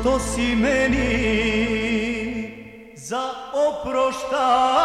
što si meni za oproštanje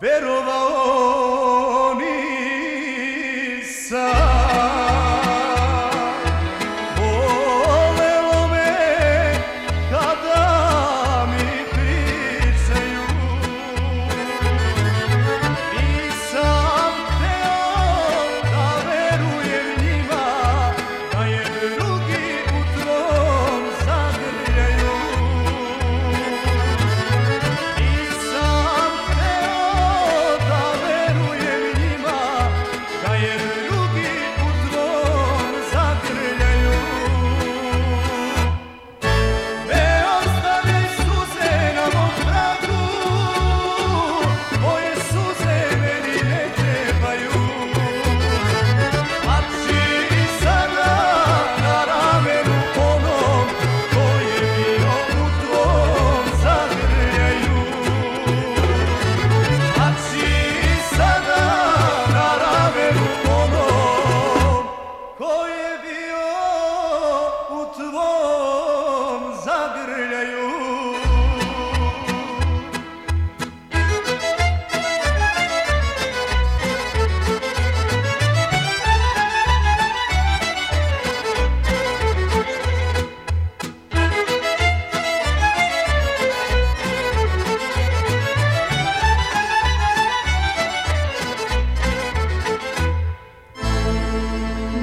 ama Verova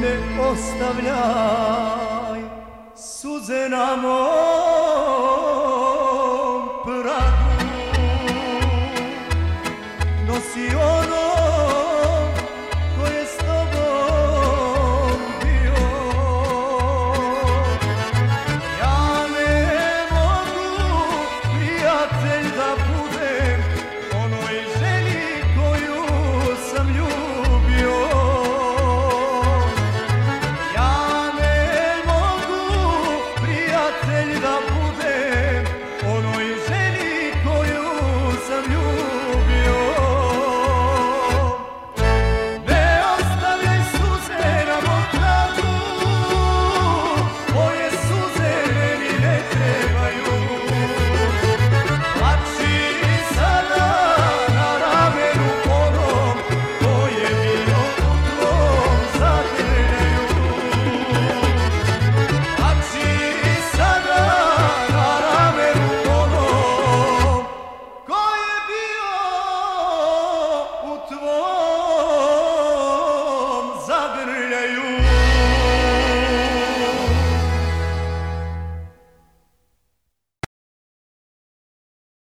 ne ostavljaj suze na moj.